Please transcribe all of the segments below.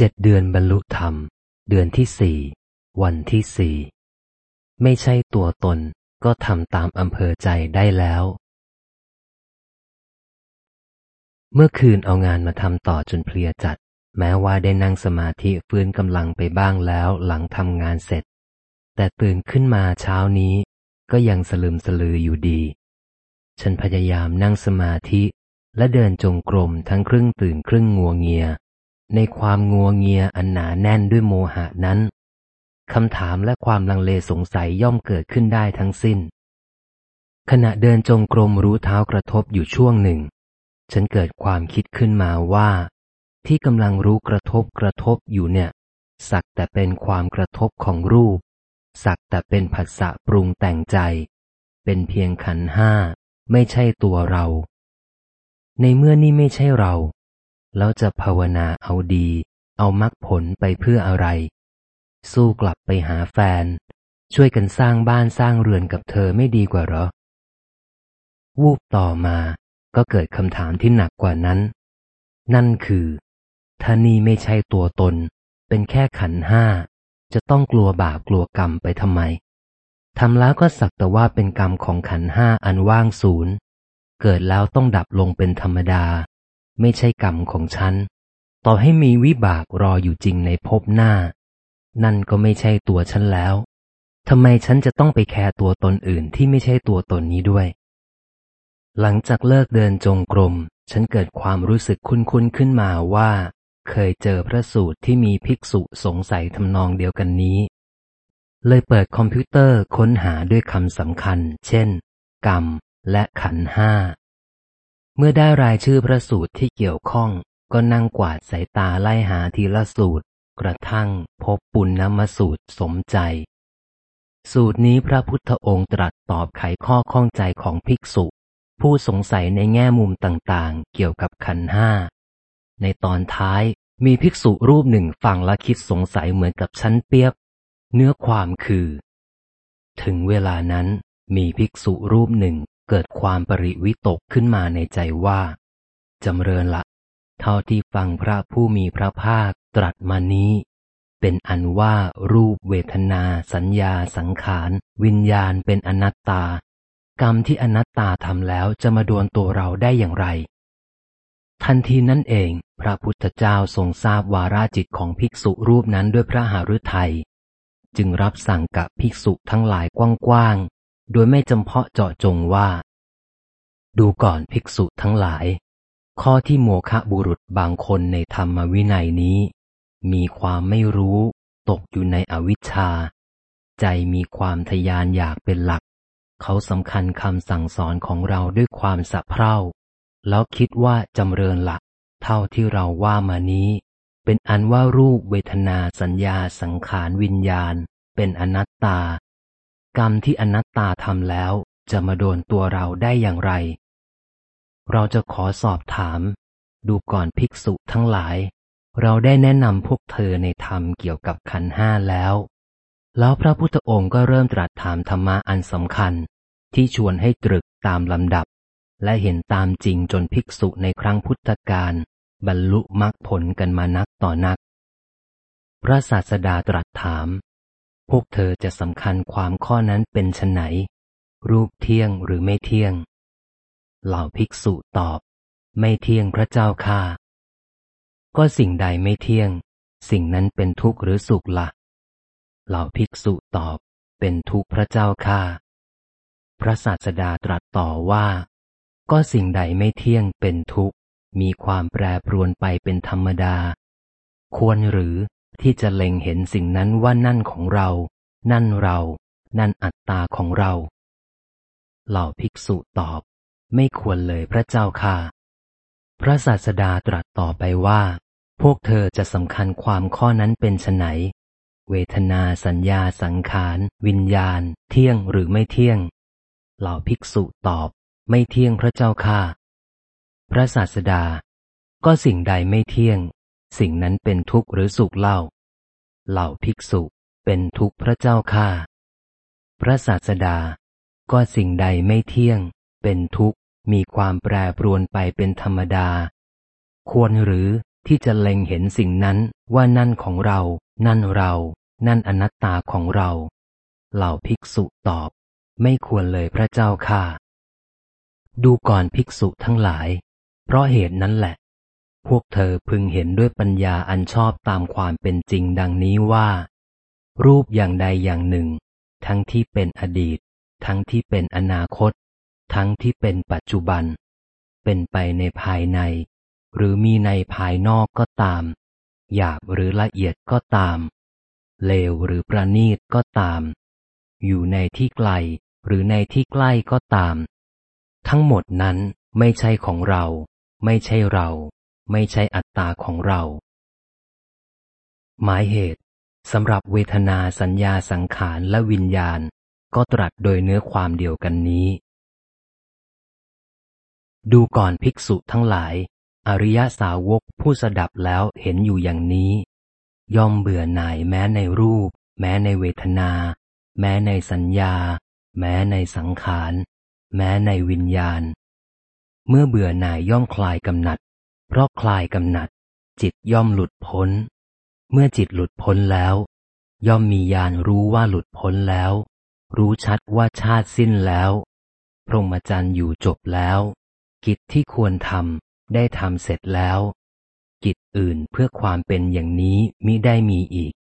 เจ็ดเดือนบรรลุธรรม เดือนที่สี่วันที่สี่ไม่ใช่ตัวตนก็ทำตามอำเภอใจได้แล้ว เมื่อคืนเอางานมาทำต่อจนเพลียจัด แม้ว่าได้นั่งสมาธิฟื้นกำลังไปบ้างแล้วหลังทำงานเสร็จ แต่ตื่นขึ้นมาเช้านี้ ก็ยังสลืมสลืออยู่ดี ฉันพยายามนั่งสมาธิและเดินจงกรมทั้งครึ่งตื่นครึ่งงัวงเงีย ในความงัวเงียอันหนาแน่นด้วยโมหะนั้นคำถามและความลังเลสงสัยย่อมเกิดขึ้นได้ทั้งสิ้น ขณะเดินจงกรมรู้เท้ากระทบอยู่ช่วงหนึ่ง ฉันเกิดความคิดขึ้นมาว่า ที่กำลังรู้กระทบกระทบอยู่เนี่ย สักแต่เป็นความกระทบของรูป สักแต่เป็นผัสสะปรุงแต่งใจ เป็นเพียงขันห้า ไม่ใช่ตัวเรา ในเมื่อนี่ไม่ใช่เรา แล้วจะภาวนาเอาดี เอามรรคผลไปเพื่ออะไร สู้กลับไปหาแฟน ช่วยกันสร้างบ้านสร้างเรือนกับเธอไม่ดีกว่าหรอ วูบต่อมาก็เกิดคำถามที่หนักกว่านั้น นั่นคือถ้านี่ไม่ใช่ตัวตน เป็นแค่ขันห้า จะต้องกลัวบาปกลัวกรรมไปทำไมทำแล้วก็สักแต่ว่าเป็นกรรมของขันห้าอันว่างศูนย์ เกิดแล้วต้องดับลงเป็นธรรมดา ไม่ใช่กรรมของฉัน ต่อให้มีวิบากรออยู่จริงในภพหน้า นั่นก็ไม่ใช่ตัวฉันแล้วทำไมฉันจะต้องไปแคร์ตัวตนอื่นที่ไม่ใช่ตัวตนนี้ด้วย หลังจากเลิกเดินจงกรม ฉันเกิดความรู้สึกคุ้นๆขึ้นมาว่า เคยเจอพระสูตรที่มีภิกษุสงสัยทำนองเดียวกันนี้ เลยเปิดคอมพิวเตอร์ค้นหาด้วยคำสำคัญ เช่น กรรมและขันห้า เมื่อได้รายชื่อพระสูตรที่เกี่ยวข้อง ก็นั่งกวาดสายตาไล่หาทีละสูตร กระทั่งพบปุณณมสูตรสมใจ สูตรนี้พระพุทธองค์ตรัสตอบไขข้อข้องใจของภิกษุ ผู้สงสัยในแง่มุมต่างๆ เกี่ยวกับขันห้า ในตอนท้ายมีภิกษุรูปหนึ่งฟังและคิดสงสัยเหมือนกับชั้นเปียบ เนื้อความคือ ถึงเวลานั้นมีภิกษุรูปหนึ่ง เกิดความปริวิตกขึ้นมาในใจว่าจำเริญละ เท่าที่ฟังพระผู้มีพระภาคตรัสมานี้ เป็นอันว่ารูปเวทนาสัญญาสังขาร วิญญาณเป็นอนัตตา กรรมที่อนัตตาทำแล้วจะมาดวนตัวเราได้อย่างไร ทันทีนั่นเอง พระพุทธเจ้าทรงทราบวาราจิตของภิกษุรูปนั้นด้วยพระหฤทัยจึงรับสั่งกับภิกษุทั้งหลายกว้างๆ โดยไม่จำเพาะเจาะจงว่า ดูก่อนภิกษุทั้งหลาย ข้อที่โมฆะบุรุษบางคนในธรรมวินัยนี้ มีความไม่รู้ตกอยู่ในอวิชชา ใจมีความทยานอยากเป็นหลัก เขาสำคัญคำสั่งสอนของเราด้วยความสะเพร่า แล้วคิดว่าจำเริญหลัก เท่าที่เราว่ามานี้ เป็นอันว่ารูปเวทนาสัญญาสังขารวิญญาณ เป็นอนัตตา กรรมที่อนัตตาทำแล้วจะมาโดนตัวเราได้อย่างไร เราจะขอสอบถาม ดูก่อนภิกษุทั้งหลาย เราได้แนะนำพวกเธอในธรรมเกี่ยวกับขันห้าแล้ว แล้วพระพุทธองค์ก็เริ่มตรัสถามธรรมะอันสำคัญ ที่ชวนให้ตรึกตามลำดับ และเห็นตามจริงจนภิกษุในครั้งพุทธกาลบรรลุมรรคผลกันมานักต่อนัก พระศาสดาตรัสถาม พวกเธอจะสำคัญความข้อนั้นเป็นชนไหน รูปเที่ยงหรือไม่เที่ยง เหล่าภิกษุตอบ ไม่เที่ยงพระเจ้าค่าก็สิ่งใดไม่เที่ยง สิ่งนั้นเป็นทุกข์หรือสุขละ่ะ เหล่าภิกษุตอบ เป็นทุกข์พระเจ้าค่าพระศาสดาตรัสต่อว่า ก็สิ่งใดไม่เที่ยงเป็นทุกข์ มีความแปรปรวนไปเป็นธรรมดา ควรหรือ ที่จะเล็งเห็นสิ่งนั้นว่านั่นของเรา นั่นเรา นั่นอัตตาของเรา เหล่าภิกษุตอบ ไม่ควรเลยพระเจ้าค่ะ พระศาสดาตรัสต่อไปว่า พวกเธอจะสำคัญความข้อนั้นเป็นไนเวทนาสัญญาสังขาร วิญญาณ เที่ยงหรือไม่เที่ยง เหล่าภิกษุตอบ ไม่เที่ยงพระเจ้าค่าพระศาสดา ก็สิ่งใดไม่เที่ยง สิ่งนั้นเป็นทุกข์หรือสุขเล่า เหล่าภิกษุเป็นทุกข์พระเจ้าค่าพระศาสดา ก็สิ่งใดไม่เที่ยง เป็นทุกข์มีความแปรปรวนไปเป็นธรรมดา ควรหรือที่จะเล็งเห็นสิ่งนั้นว่านั่นของเรา นั่นเรา นั่นอนัตตาของเรา เหล่าภิกษุตอบ ไม่ควรเลยพระเจ้าค่ะ ดูก่อนภิกษุทั้งหลาย เพราะเหตุนั้นแหละ พวกเธอพึงเห็นด้วยปัญญาอันชอบตามความเป็นจริงดังนี้ว่า รูปอย่างใดอย่างหนึ่ง ทั้งที่เป็นอดีต ทั้งที่เป็นอนาคต ทั้งที่เป็นปัจจุบัน เป็นไปในภายใน หรือมีในภายนอกก็ตาม หยาบหรือละเอียดก็ตาม เลวหรือประณีตก็ตาม อยู่ในที่ไกลหรือในที่ใกล้ก็ตาม ทั้งหมดนั้นไม่ใช่ของเรา ไม่ใช่เรา ไม่ใช่อัตตาของเรา หมายเหตุสำหรับเวทนาสัญญาสังขารและวิญญาณ ก็ตรัสโดยเนื้อความเดียวกันนี้ ดูก่อนภิกษุทั้งหลาย อริยสาวกผู้สดับแล้วเห็นอยู่อย่างนี้ ย่อมเบื่อหน่ายแม้ในรูป แม้ในเวทนา แม้ในสัญญา แม้ในสังขาร แม้ในวิญญาณ เมื่อเบื่อหน่ายย่อมคลายกำหนัด เพราะคลายกำหนัด จิตย่อมหลุดพ้น เมื่อจิตหลุดพ้นแล้ว ย่อมมีญาณรู้ว่าหลุดพ้นแล้ว รู้ชัดว่าชาติสิ้นแล้ว พรหมจรรย์อยู่จบแล้ว กิจที่ควรทำได้ทำเสร็จแล้ว กิจอื่นเพื่อความเป็นอย่างนี้มิได้มีอีก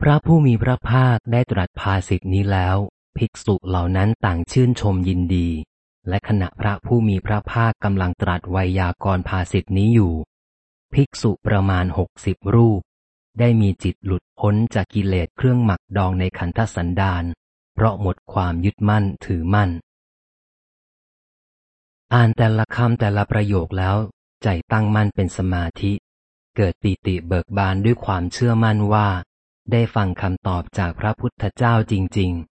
พระผู้มีพระภาคได้ตรัสภาสิทธินี้แล้ว ภิกษุเหล่านั้นต่างชื่นชมยินดี และขณะพระผู้มีพระภาคกำลังตรัสไวยากรภาสิทธินี้อยู่ ภิกษุประมาณหกสิบรูป ได้มีจิตหลุดพ้นจากกิเลสเครื่องหมักดองในขันธสันดาน เพราะหมดความยึดมั่นถือมั่น อ่านแต่ละคำแต่ละประโยคแล้ว ใจตั้งมั่นเป็นสมาธิ เกิดปีติเบิกบานด้วยความเชื่อมั่นว่า ได้ฟังคำตอบจากพระพุทธเจ้าจริง ๆ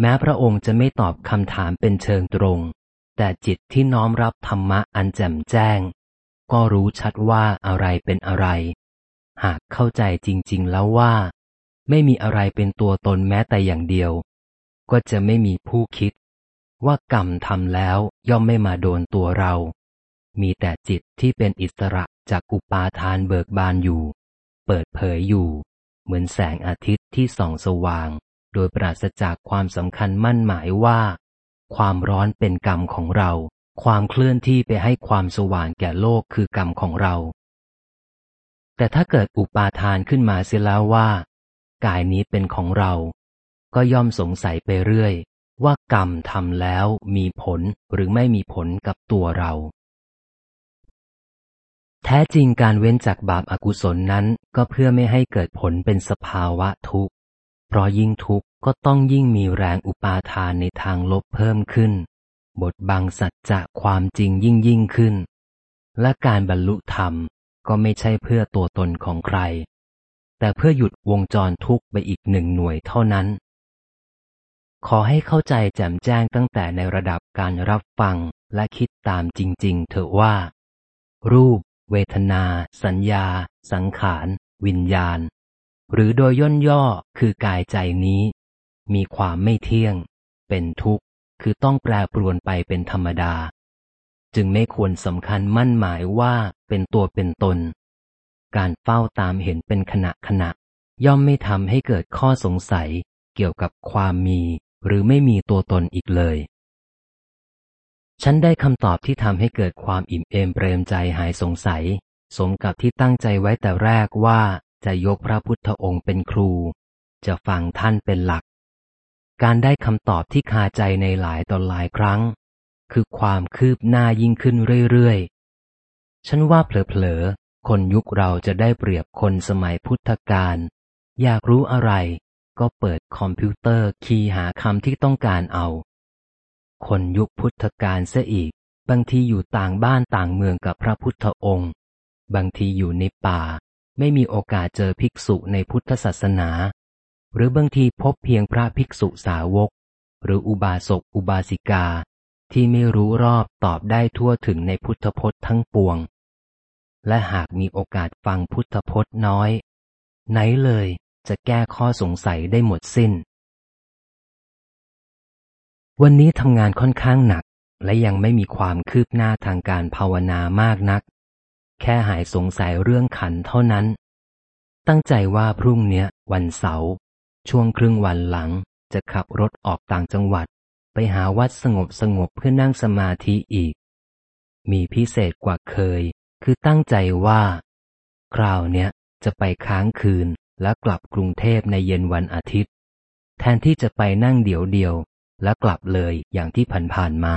แม้พระองค์จะไม่ตอบคำถามเป็นเชิงตรง แต่จิตที่น้อมรับธรรมะอันแจ่มแจ้ง ก็รู้ชัดว่าอะไรเป็นอะไร หากเข้าใจจริง ๆ แล้วว่า ไม่มีอะไรเป็นตัวตนแม้แต่อย่างเดียว ก็จะไม่มีผู้คิด ว่ากรรมทำแล้วย่อมไม่มาโดนตัวเรา มีแต่จิตที่เป็นอิสระจากอุปาทานเบิกบานอยู่ เปิดเผยอยู่ เหมือนแสงอาทิตย์ที่ส่องสว่าง โดยปราศจากความสำคัญมั่นหมายว่า ความร้อนเป็นกรรมของเรา ความเคลื่อนที่ไปให้ความสว่างแก่โลกคือกรรมของเรา แต่ถ้าเกิดอุปาทานขึ้นมาเสียแล้วว่า กายนี้เป็นของเรา ก็ย่อมสงสัยไปเรื่อย ว่ากรรมทำแล้วมีผลหรือไม่มีผลกับตัวเราแท้จริงการเว้นจากบาปอากุศลนั้นก็เพื่อไม่ให้เกิดผลเป็นสภาวะทุกข์ เพราะยิ่งทุกข์ก็ต้องยิ่งมีแรงอุปาทานในทางลบเพิ่มขึ้น บทบังสัจจะความจริงยิ่งยิ่งขึ้น และการบรรลุธรรมก็ไม่ใช่เพื่อตัวตนของใคร แต่เพื่อหยุดวงจรทุกข์ไปอีกหนึ่งหน่วยเท่านั้น ขอให้เข้าใจแจ่มแจ้งตั้งแต่ในระดับการรับฟังและคิดตามจริง ๆ เถอะว่า รูป เวทนา สัญญา สังขาร วิญญาณ หรือโดยย่นย่อคือกายใจนี้ มีความไม่เที่ยง เป็นทุกข์ คือต้องแปรปรวนไปเป็นธรรมดา จึงไม่ควรสำคัญมั่นหมายว่าเป็นตัวเป็นตน การเฝ้าตามเห็นเป็นขณะขณะ ย่อมไม่ทำให้เกิดข้อสงสัยเกี่ยวกับความมี หรือไม่มีตัวตนอีกเลย ฉันได้คำตอบที่ทำให้เกิดความอิ่มเอมเปรมใจหายสงสัย สมกับที่ตั้งใจไว้แต่แรกว่า จะยกพระพุทธองค์เป็นครู จะฟังท่านเป็นหลัก การได้คำตอบที่คาใจในหลายต่อหลายครั้ง คือความคืบหน้ายิ่งขึ้นเรื่อยๆ ฉันว่าเผลอๆ คนยุคเราจะได้เปรียบคนสมัยพุทธกาลอยากรู้อะไร ก็เปิดคอมพิวเตอร์คีย์หาคำที่ต้องการเอา คนยุคพุทธกาลเสียอีก บางทีอยู่ต่างบ้านต่างเมืองกับพระพุทธองค์ บางทีอยู่ในป่า ไม่มีโอกาสเจอภิกษุในพุทธศาสนา หรือบางทีพบเพียงพระภิกษุสาวก หรืออุบาสกอุบาสิกา ที่ไม่รู้รอบตอบได้ทั่วถึงในพุทธพจน์ทั้งปวง และหากมีโอกาสฟังพุทธพจน์น้อย ไหนเลยจะแก้ข้อสงสัยได้หมดสิ้น วันนี้ทำงานค่อนข้างหนักและยังไม่มีความคืบหน้าทางการภาวนามากนัก แค่หายสงสัยเรื่องขันเท่านั้น ตั้งใจว่าพรุ่งเนี้ย วันเสาร์ช่วงครึ่งวันหลังจะขับรถออกต่างจังหวัด ไปหาวัดสงบสงบเพื่อนั่งสมาธิอีก มีพิเศษกว่าเคย คือตั้งใจว่า คราวเนี้ยจะไปค้างคืนและกลับกรุงเทพในเย็นวันอาทิตย์ แทนที่จะไปนั่งเดี่ยวเดียวและกลับเลยอย่างที่ผ่านๆมา